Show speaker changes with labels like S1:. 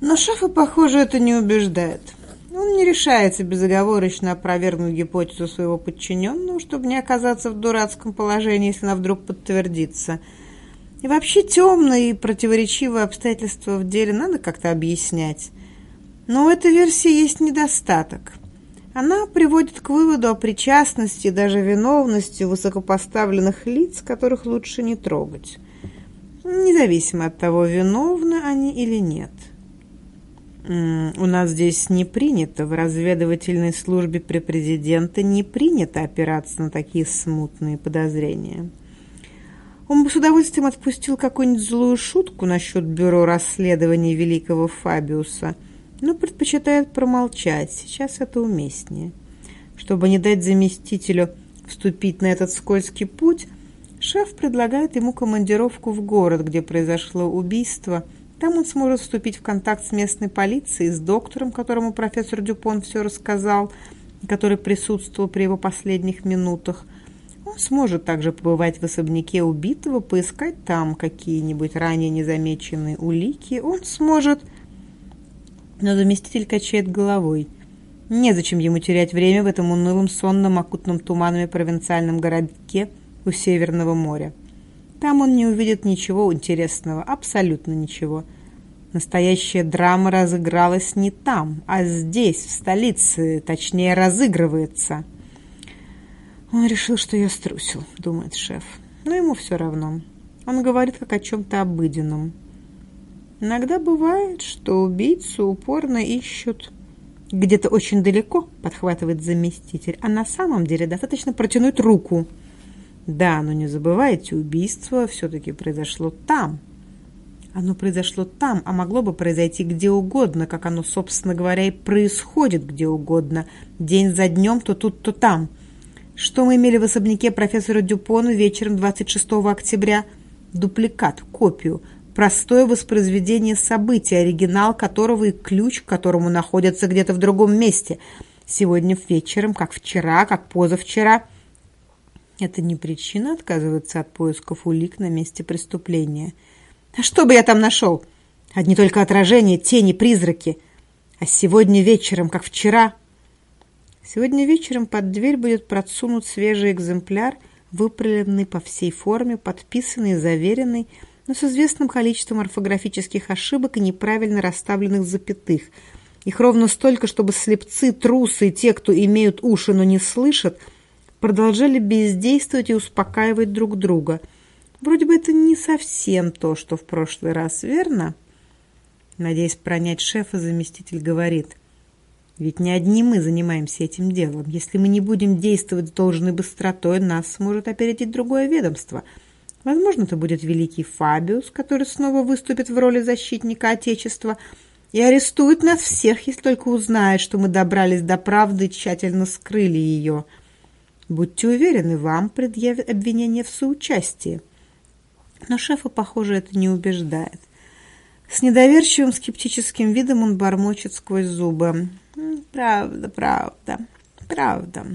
S1: Но шефа, похоже, это не убеждает. Он не решается безоговорочно опровергнуть гипотезу своего подчиненного, чтобы не оказаться в дурацком положении, если она вдруг подтвердится. И вообще темные и противоречивые обстоятельства в деле надо как-то объяснять. Но у этой версии есть недостаток. Она приводит к выводу о причастности, даже виновности высокопоставленных лиц, которых лучше не трогать, независимо от того, виновны они или нет. У нас здесь не принято, в разведывательной службе при президенте не принято опираться на такие смутные подозрения. Он бы с удовольствием отпустил какую-нибудь злую шутку насчет бюро расследований великого Фабиуса, но предпочитает промолчать, сейчас это уместнее. Чтобы не дать заместителю вступить на этот скользкий путь, шеф предлагает ему командировку в город, где произошло убийство – там он сможет вступить в контакт с местной полицией, с доктором, которому профессор Дюпон все рассказал, который присутствовал при его последних минутах. Он сможет также побывать в особняке убитого, поискать там какие-нибудь ранее незамеченные улики. Он сможет... Но заместитель качает головой. Незачем ему терять время в этом унылом, сонном, окутанном туманами провинциальном городке у Северного моря. Там он не увидит ничего интересного, абсолютно ничего. Настоящая драма разыгралась не там, а здесь, в столице, точнее, разыгрывается. Он решил, что я струсил, думает шеф. Но ему все равно. Он говорит как о чем-то обыденном. Иногда бывает, что убийцу упорно ищут где-то очень далеко, подхватывает заместитель, а на самом деле достаточно протянуть руку – да, но не забывайте, убийство все-таки произошло там. Оно произошло там, а могло бы произойти где угодно, как оно, собственно говоря, и происходит где угодно. День за днем, то тут, то там. Что мы имели в особняке профессора Дюпона вечером 26 октября? Дупликат, копию, простое воспроизведение события, оригинал которого и ключ к которому находятся где-то в другом месте. Сегодня вечером, как вчера, как позавчера – это не причина отказываться от поисков улик на месте преступления. А что бы я там нашел? Одни только отражения, тени, призраки. А сегодня вечером, как вчера... Сегодня вечером под дверь будет просунут свежий экземпляр, выправленный по всей форме, подписанный заверенный, но с известным количеством орфографических ошибок и неправильно расставленных запятых. Их ровно столько, чтобы слепцы, трусы и те, кто имеют уши, но не слышат – продолжали бездействовать и успокаивать друг друга. Вроде бы это не совсем то, что в прошлый раз, верно? Надеясь пронять шефа, заместитель говорит. Ведь не одни мы занимаемся этим делом. Если мы не будем действовать с должной быстротой, нас сможет опередить другое ведомство. Возможно, это будет великий Фабиус, который снова выступит в роли защитника Отечества и арестует нас всех, если только узнает, что мы добрались до правды и тщательно скрыли ее. Будьте уверены, вам предъявят обвинение в соучастии. Но шефа, похоже, это не убеждает. С недоверчивым скептическим видом он бормочет сквозь зубы. «Правда, правда, правда».